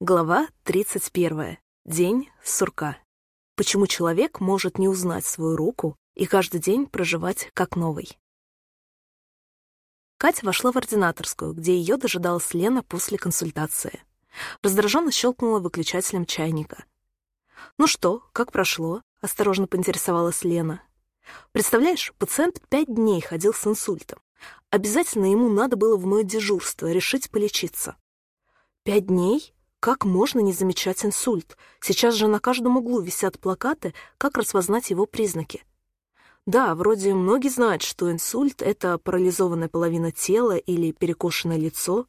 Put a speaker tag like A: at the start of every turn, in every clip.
A: Глава 31. День сурка. Почему человек может не узнать свою руку и каждый день проживать как новый? Катя вошла в ординаторскую, где ее дожидалась Лена после консультации. Раздраженно щелкнула выключателем чайника. «Ну что, как прошло?» — осторожно поинтересовалась Лена. «Представляешь, пациент пять дней ходил с инсультом. Обязательно ему надо было в мое дежурство решить полечиться». «Пять дней? Как можно не замечать инсульт? Сейчас же на каждом углу висят плакаты, как распознать его признаки. Да, вроде многие знают, что инсульт — это парализованная половина тела или перекошенное лицо,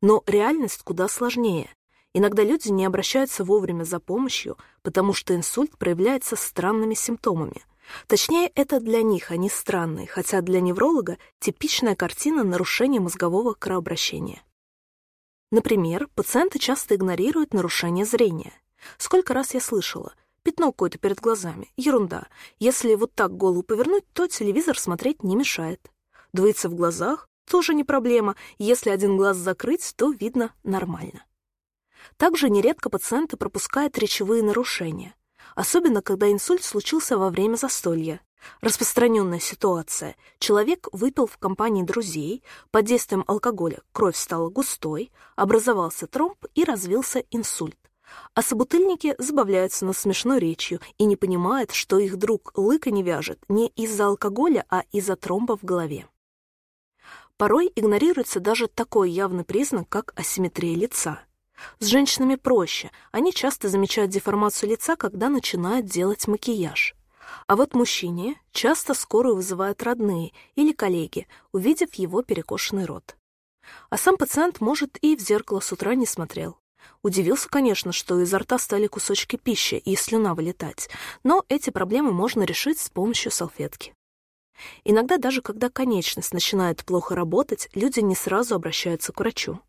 A: но реальность куда сложнее. Иногда люди не обращаются вовремя за помощью, потому что инсульт проявляется странными симптомами. Точнее, это для них они странные, хотя для невролога типичная картина нарушения мозгового кровообращения. Например, пациенты часто игнорируют нарушение зрения. Сколько раз я слышала, пятно какое-то перед глазами, ерунда. Если вот так голову повернуть, то телевизор смотреть не мешает. Двоится в глазах тоже не проблема, если один глаз закрыть, то видно нормально. Также нередко пациенты пропускают речевые нарушения, особенно когда инсульт случился во время застолья. Распространенная ситуация. Человек выпил в компании друзей, под действием алкоголя кровь стала густой, образовался тромб и развился инсульт. А собутыльники забавляются над смешной речью и не понимают, что их друг лыка не вяжет не из-за алкоголя, а из-за тромба в голове. Порой игнорируется даже такой явный признак, как асимметрия лица. С женщинами проще, они часто замечают деформацию лица, когда начинают делать макияж. А вот мужчине часто скорую вызывают родные или коллеги, увидев его перекошенный рот. А сам пациент, может, и в зеркало с утра не смотрел. Удивился, конечно, что изо рта стали кусочки пищи и слюна вылетать, но эти проблемы можно решить с помощью салфетки. Иногда даже когда конечность начинает плохо работать, люди не сразу обращаются к врачу.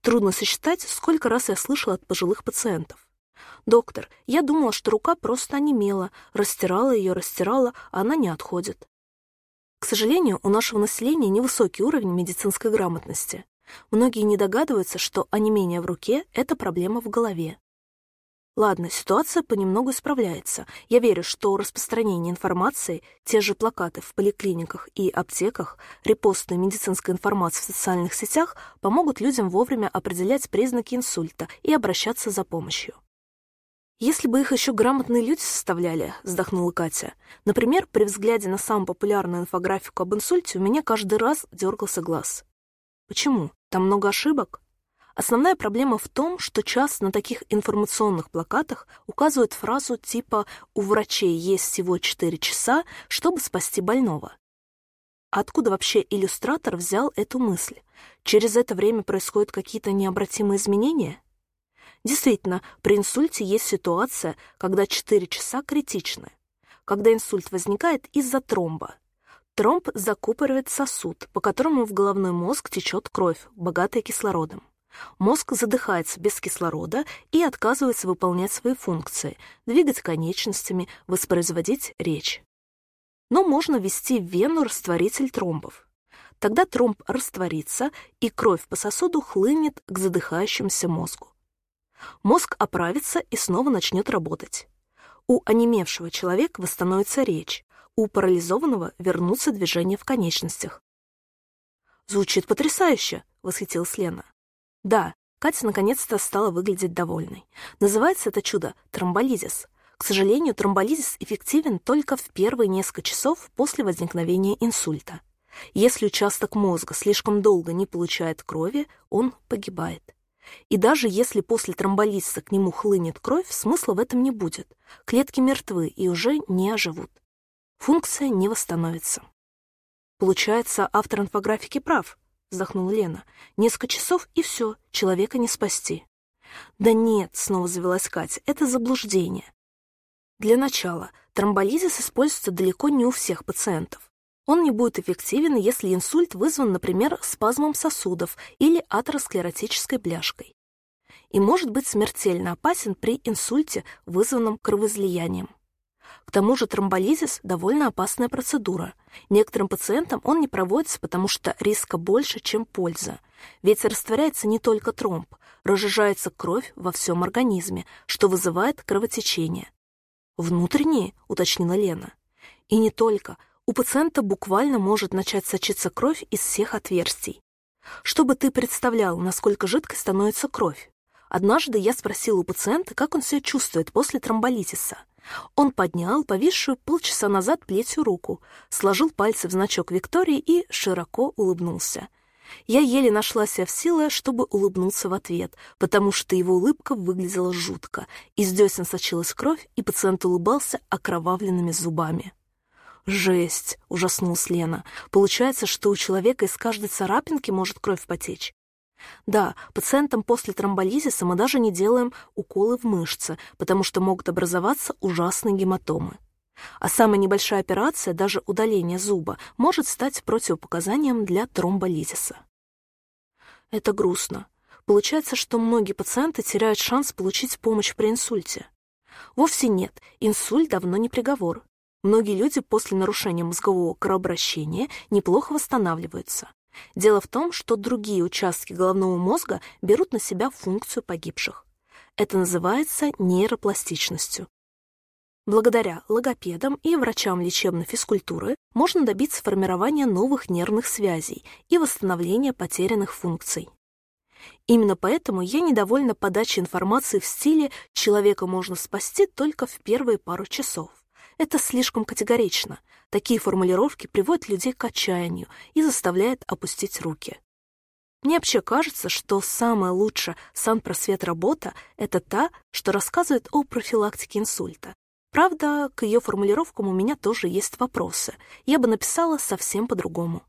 A: Трудно сосчитать, сколько раз я слышала от пожилых пациентов. «Доктор, я думала, что рука просто онемела, растирала ее, растирала, а она не отходит». К сожалению, у нашего населения невысокий уровень медицинской грамотности. Многие не догадываются, что онемение в руке — это проблема в голове. Ладно, ситуация понемногу исправляется. Я верю, что распространение информации, те же плакаты в поликлиниках и аптеках, репосты медицинской информации в социальных сетях помогут людям вовремя определять признаки инсульта и обращаться за помощью. «Если бы их еще грамотные люди составляли», — вздохнула Катя. «Например, при взгляде на самую популярную инфографику об инсульте у меня каждый раз дергался глаз. Почему? Там много ошибок?» Основная проблема в том, что часто на таких информационных плакатах указывают фразу типа «У врачей есть всего 4 часа, чтобы спасти больного». Откуда вообще иллюстратор взял эту мысль? Через это время происходят какие-то необратимые изменения? Действительно, при инсульте есть ситуация, когда 4 часа критичны. Когда инсульт возникает из-за тромба. Тромб закупоривает сосуд, по которому в головной мозг течет кровь, богатая кислородом. Мозг задыхается без кислорода и отказывается выполнять свои функции, двигать конечностями, воспроизводить речь. Но можно ввести в вену растворитель тромбов. Тогда тромб растворится, и кровь по сосуду хлынет к задыхающемуся мозгу. Мозг оправится и снова начнет работать. У онемевшего человека восстановится речь, у парализованного вернутся движения в конечностях. «Звучит потрясающе!» — восхитилась Лена. Да, Катя наконец-то стала выглядеть довольной. Называется это чудо тромболизис. К сожалению, тромболизис эффективен только в первые несколько часов после возникновения инсульта. Если участок мозга слишком долго не получает крови, он погибает. И даже если после тромболизиса к нему хлынет кровь, смысла в этом не будет. Клетки мертвы и уже не оживут. Функция не восстановится. Получается, автор инфографики прав вздохнула Лена. «Несколько часов, и все, человека не спасти». «Да нет», — снова завелась Катя, — «это заблуждение». Для начала, тромболизис используется далеко не у всех пациентов. Он не будет эффективен, если инсульт вызван, например, спазмом сосудов или атеросклеротической бляшкой. И может быть смертельно опасен при инсульте, вызванном кровоизлиянием. К тому же тромболизис – довольно опасная процедура. Некоторым пациентам он не проводится, потому что риска больше, чем польза. Ведь растворяется не только тромб, разжижается кровь во всем организме, что вызывает кровотечение. «Внутренние?» — уточнила Лена. «И не только. У пациента буквально может начать сочиться кровь из всех отверстий. Чтобы ты представлял, насколько жидкой становится кровь. Однажды я спросила у пациента, как он себя чувствует после тромболитиса. Он поднял повисшую полчаса назад плетью руку, сложил пальцы в значок Виктории и широко улыбнулся. Я еле нашла себя в силы, чтобы улыбнуться в ответ, потому что его улыбка выглядела жутко. Из десен сочилась кровь, и пациент улыбался окровавленными зубами. «Жесть!» — ужаснулась Лена. «Получается, что у человека из каждой царапинки может кровь потечь?» Да, пациентам после тромболизиса мы даже не делаем уколы в мышцы, потому что могут образоваться ужасные гематомы. А самая небольшая операция, даже удаление зуба, может стать противопоказанием для тромболизиса. Это грустно. Получается, что многие пациенты теряют шанс получить помощь при инсульте. Вовсе нет, инсульт давно не приговор. Многие люди после нарушения мозгового кровообращения неплохо восстанавливаются. Дело в том, что другие участки головного мозга берут на себя функцию погибших. Это называется нейропластичностью. Благодаря логопедам и врачам лечебной физкультуры можно добиться формирования новых нервных связей и восстановления потерянных функций. Именно поэтому я недовольна подачей информации в стиле «человека можно спасти только в первые пару часов». Это слишком категорично. Такие формулировки приводят людей к отчаянию и заставляют опустить руки. Мне вообще кажется, что самая лучшая санпросвет работа — это та, что рассказывает о профилактике инсульта, Правда, к ее формулировкам у меня тоже есть вопросы. Я бы написала совсем по-другому.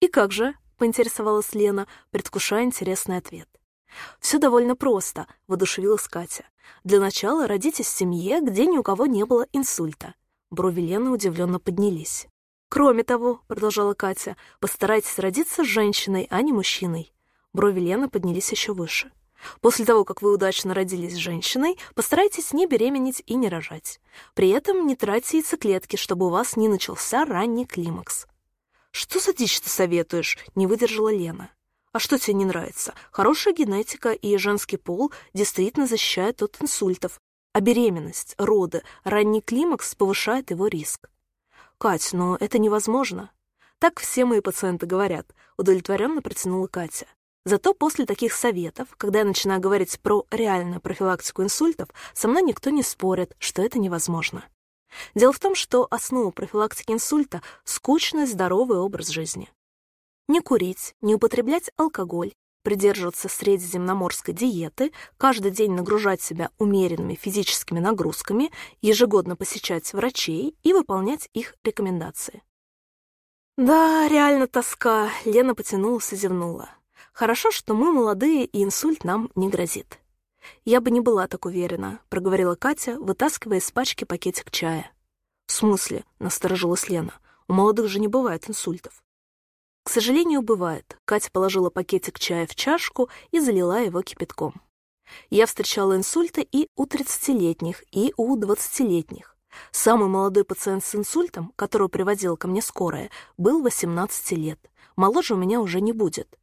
A: «И как же?» — поинтересовалась Лена, предвкушая интересный ответ. «Все довольно просто», — воодушевилась Катя. «Для начала родитесь в семье, где ни у кого не было инсульта». Брови Лены удивленно поднялись. «Кроме того», — продолжала Катя, — «постарайтесь родиться женщиной, а не мужчиной». Брови Лены поднялись еще выше. После того, как вы удачно родились с женщиной, постарайтесь не беременеть и не рожать. При этом не тратьте яйцеклетки, чтобы у вас не начался ранний климакс. «Что за дичь ты советуешь?» — не выдержала Лена. «А что тебе не нравится? Хорошая генетика и женский пол действительно защищают от инсультов, а беременность, роды, ранний климакс повышает его риск». «Кать, но это невозможно». «Так все мои пациенты говорят», — удовлетворенно протянула Катя. Зато после таких советов, когда я начинаю говорить про реальную профилактику инсультов, со мной никто не спорит, что это невозможно. Дело в том, что основа профилактики инсульта — скучный здоровый образ жизни. Не курить, не употреблять алкоголь, придерживаться средиземноморской диеты, каждый день нагружать себя умеренными физическими нагрузками, ежегодно посещать врачей и выполнять их рекомендации. «Да, реально тоска», — Лена потянулась и зевнула. Хорошо, что мы молодые, и инсульт нам не грозит. Я бы не была так уверена, проговорила Катя, вытаскивая из пачки пакетик чая. В смысле? Насторожилась Лена. У молодых же не бывает инсультов. К сожалению, бывает. Катя положила пакетик чая в чашку и залила его кипятком. Я встречала инсульты и у 30-летних, и у 20-летних. Самый молодой пациент с инсультом, которого приводила ко мне скорая, был 18 лет. Моложе у меня уже не будет.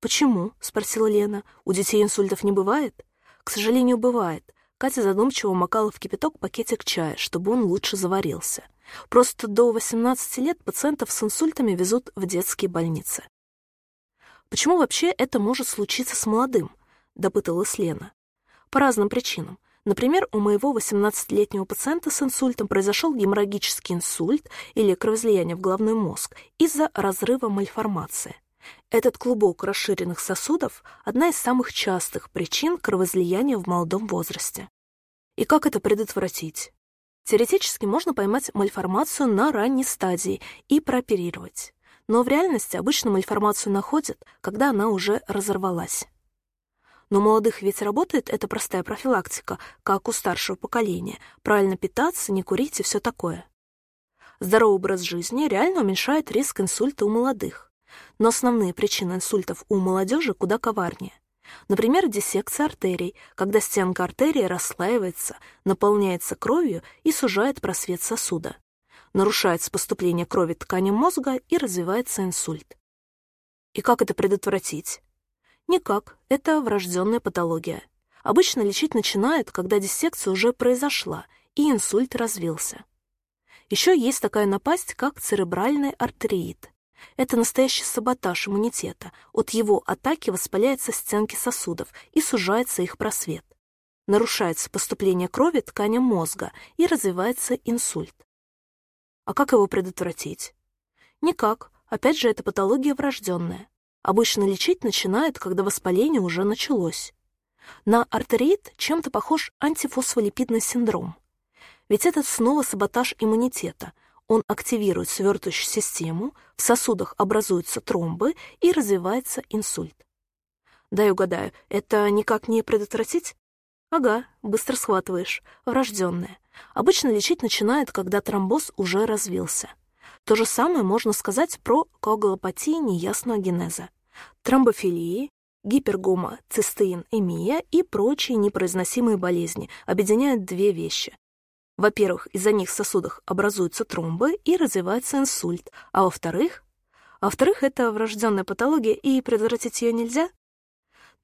A: «Почему?» — спросила Лена. «У детей инсультов не бывает?» «К сожалению, бывает». Катя задумчиво макала в кипяток пакетик чая, чтобы он лучше заварился. Просто до 18 лет пациентов с инсультами везут в детские больницы. «Почему вообще это может случиться с молодым?» — допыталась Лена. «По разным причинам. Например, у моего 18-летнего пациента с инсультом произошел геморрагический инсульт или кровоизлияние в головной мозг из-за разрыва мальформации. Этот клубок расширенных сосудов – одна из самых частых причин кровоизлияния в молодом возрасте. И как это предотвратить? Теоретически можно поймать мальформацию на ранней стадии и прооперировать. Но в реальности обычно мальформацию находят, когда она уже разорвалась. Но у молодых ведь работает эта простая профилактика, как у старшего поколения. Правильно питаться, не курить и все такое. Здоровый образ жизни реально уменьшает риск инсульта у молодых. Но основные причины инсультов у молодежи куда коварнее. Например, диссекция артерий, когда стенка артерии расслаивается, наполняется кровью и сужает просвет сосуда. Нарушается поступление крови тканям мозга и развивается инсульт. И как это предотвратить? Никак, это врожденная патология. Обычно лечить начинают, когда диссекция уже произошла и инсульт развился. Еще есть такая напасть, как церебральный артериит. Это настоящий саботаж иммунитета. От его атаки воспаляются стенки сосудов и сужается их просвет. Нарушается поступление крови тканям мозга и развивается инсульт. А как его предотвратить? Никак. Опять же, это патология врожденная. Обычно лечить начинают, когда воспаление уже началось. На артериит чем-то похож антифосфолипидный синдром. Ведь это снова саботаж иммунитета. Он активирует свертывающую систему, в сосудах образуются тромбы и развивается инсульт. Дай угадаю, это никак не предотвратить? Ага, быстро схватываешь. Врожденное. Обычно лечить начинают, когда тромбоз уже развился. То же самое можно сказать про коагулопатии неясного генеза, тромбофилии, гипергомоцистеинемия и прочие непроизносимые болезни объединяют две вещи. Во-первых, из-за них в сосудах образуются тромбы и развивается инсульт, а во-вторых... А во-вторых, это врожденная патология, и предотвратить ее нельзя?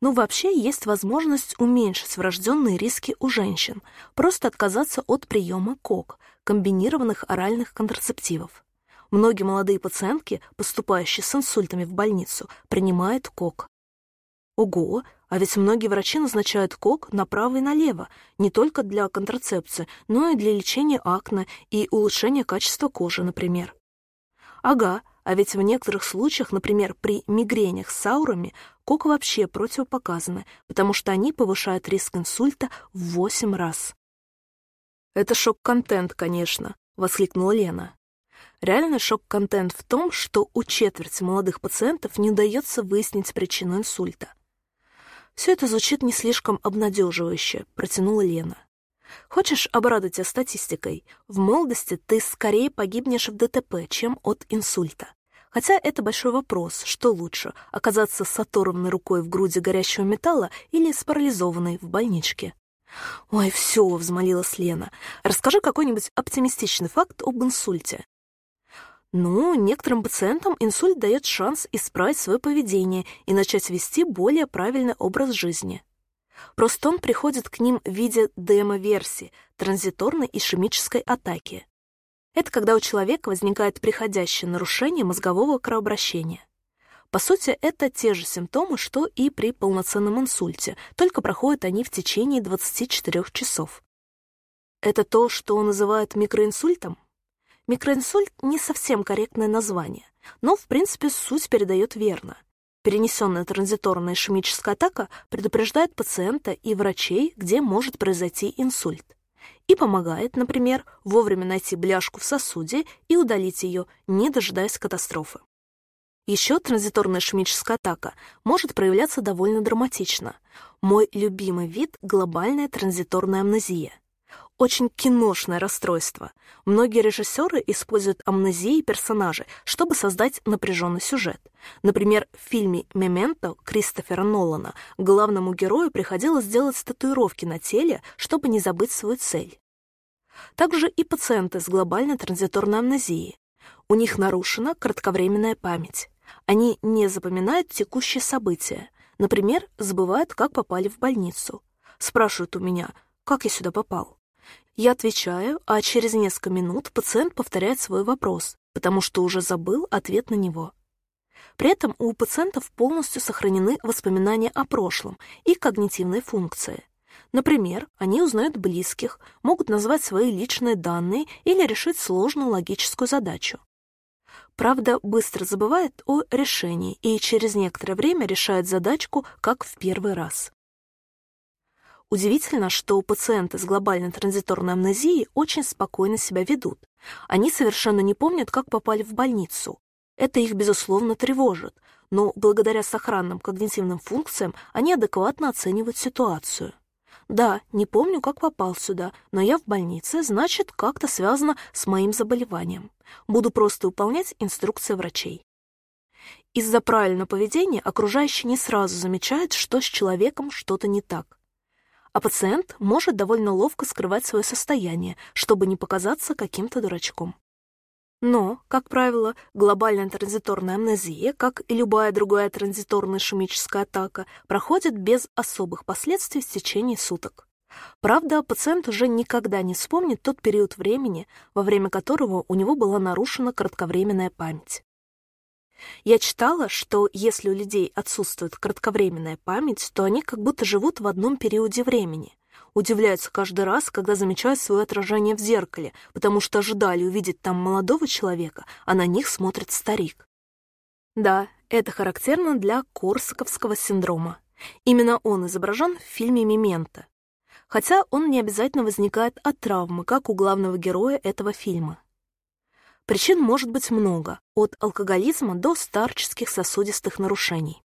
A: Ну, вообще, есть возможность уменьшить врожденные риски у женщин, просто отказаться от приема КОК, комбинированных оральных контрацептивов. Многие молодые пациентки, поступающие с инсультами в больницу, принимают КОК. Ого, а ведь многие врачи назначают КОК направо и налево, не только для контрацепции, но и для лечения акне и улучшения качества кожи, например. Ага, а ведь в некоторых случаях, например, при мигренях с аурами, КОК вообще противопоказаны, потому что они повышают риск инсульта в 8 раз. «Это шок-контент, конечно», — воскликнула Лена. Реальный шок-контент в том, что у четверти молодых пациентов не удается выяснить причину инсульта. «Все это звучит не слишком обнадеживающе», — протянула Лена. «Хочешь обрадовать тебя статистикой? В молодости ты скорее погибнешь в ДТП, чем от инсульта. Хотя это большой вопрос, что лучше, оказаться с оторванной рукой в груди горящего металла или с парализованной в больничке?» «Ой, все», — взмолилась Лена. «Расскажи какой-нибудь оптимистичный факт об инсульте». Ну, некоторым пациентам инсульт дает шанс исправить свое поведение и начать вести более правильный образ жизни. Просто он приходит к ним в виде демо-версии, транзиторной ишемической атаки. Это когда у человека возникает приходящее нарушение мозгового кровообращения. По сути, это те же симптомы, что и при полноценном инсульте, только проходят они в течение 24 часов. Это то, что называют микроинсультом? Микроинсульт — не совсем корректное название, но, в принципе, суть передает верно. Перенесенная транзиторная ишемическая атака предупреждает пациента и врачей, где может произойти инсульт. И помогает, например, вовремя найти бляшку в сосуде и удалить ее, не дожидаясь катастрофы. Еще транзиторная ишемическая атака может проявляться довольно драматично. Мой любимый вид — глобальная транзиторная амнезия — очень киношное расстройство. Многие режиссеры используют амнезии персонажей, чтобы создать напряженный сюжет. Например, в фильме «Мементо» Кристофера Нолана главному герою приходилось сделать татуировки на теле, чтобы не забыть свою цель. Также и пациенты с глобальной транзиторной амнезией. У них нарушена кратковременная память. Они не запоминают текущие события. Например, забывают, как попали в больницу. Спрашивают у меня, как я сюда попал. Я отвечаю, а через несколько минут пациент повторяет свой вопрос, потому что уже забыл ответ на него. При этом у пациентов полностью сохранены воспоминания о прошлом и когнитивные функции. Например, они узнают близких, могут назвать свои личные данные или решить сложную логическую задачу. Правда, быстро забывает о решении и через некоторое время решает задачку, как в первый раз. Удивительно, что пациенты с глобальной транзиторной амнезией очень спокойно себя ведут. Они совершенно не помнят, как попали в больницу. Это их, безусловно, тревожит, но благодаря сохранным когнитивным функциям они адекватно оценивают ситуацию. Да, не помню, как попал сюда, но я в больнице, значит, как-то связано с моим заболеванием. Буду просто выполнять инструкции врачей. Из-за правильного поведения окружающий не сразу замечает, что с человеком что-то не так. А пациент может довольно ловко скрывать свое состояние, чтобы не показаться каким-то дурачком. Но, как правило, глобальная транзиторная амнезия, как и любая другая транзиторная ишемическая атака, проходит без особых последствий в течение суток. Правда, пациент уже никогда не вспомнит тот период времени, во время которого у него была нарушена кратковременная память. Я читала, что если у людей отсутствует кратковременная память, то они как будто живут в одном периоде времени. Удивляются каждый раз, когда замечают свое отражение в зеркале, потому что ожидали увидеть там молодого человека, а на них смотрит старик. Да, это характерно для Корсаковского синдрома. Именно он изображен в фильме «Мементо». Хотя он не обязательно возникает от травмы, как у главного героя этого фильма. Причин может быть много, от алкоголизма до старческих сосудистых нарушений.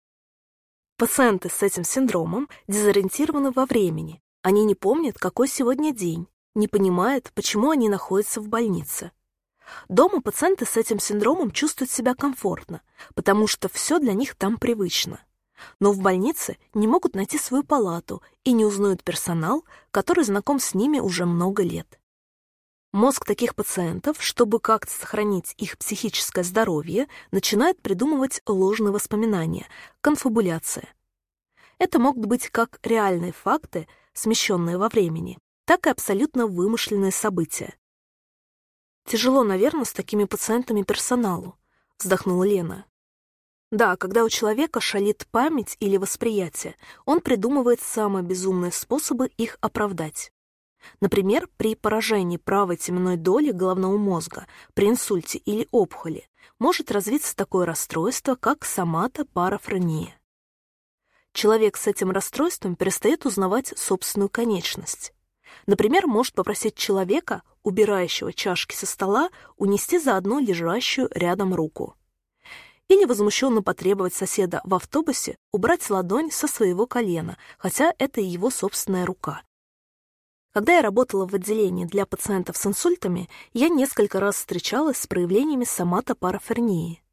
A: Пациенты с этим синдромом дезориентированы во времени. Они не помнят, какой сегодня день, не понимают, почему они находятся в больнице. Дома пациенты с этим синдромом чувствуют себя комфортно, потому что все для них там привычно. Но в больнице не могут найти свою палату и не узнают персонал, который знаком с ними уже много лет. Мозг таких пациентов, чтобы как-то сохранить их психическое здоровье, начинает придумывать ложные воспоминания, конфабуляция. Это могут быть как реальные факты, смещенные во времени, так и абсолютно вымышленные события. «Тяжело, наверное, с такими пациентами персоналу», — вздохнула Лена. Да, когда у человека шалит память или восприятие, он придумывает самые безумные способы их оправдать. Например, при поражении правой теменной доли головного мозга, при инсульте или опухоли, может развиться такое расстройство, как соматопарафрения. Человек с этим расстройством перестает узнавать собственную конечность. Например, может попросить человека, убирающего чашки со стола, унести заодно лежащую рядом руку. Или возмущенно потребовать соседа в автобусе убрать ладонь со своего колена, хотя это и его собственная рука. Когда я работала в отделении для пациентов с инсультами, я несколько раз встречалась с проявлениями соматопарафернии.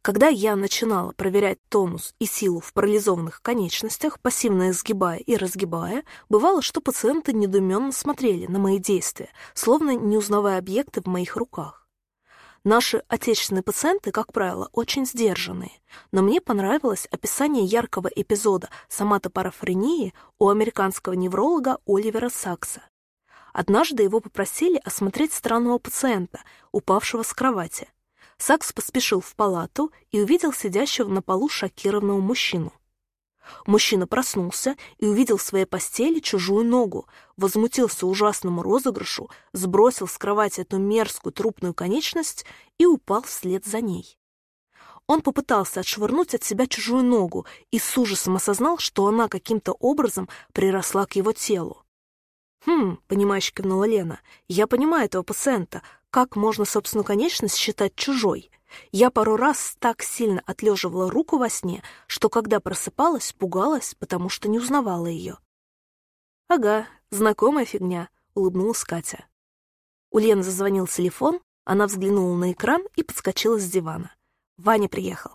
A: Когда я начинала проверять тонус и силу в парализованных конечностях, пассивно их сгибая и разгибая, бывало, что пациенты недуменно смотрели на мои действия, словно не узнавая объекты в моих руках. Наши отечественные пациенты, как правило, очень сдержанные, но мне понравилось описание яркого эпизода соматопарафрении у американского невролога Оливера Сакса. Однажды его попросили осмотреть странного пациента, упавшего с кровати. Сакс поспешил в палату и увидел сидящего на полу шокированного мужчину. Мужчина проснулся и увидел в своей постели чужую ногу, возмутился ужасному розыгрышу, сбросил с кровати эту мерзкую трупную конечность и упал вслед за ней. Он попытался отшвырнуть от себя чужую ногу и с ужасом осознал, что она каким-то образом приросла к его телу. «Хм», — понимающе кивнула Лена, — «я понимаю этого пациента. Как можно собственную конечность считать чужой? Я пару раз так сильно отлеживала руку во сне, что когда просыпалась, пугалась, потому что не узнавала ее». «Ага, знакомая фигня», — улыбнулась Катя. У Лены зазвонил телефон, она взглянула на экран и подскочила с дивана. Ваня приехал.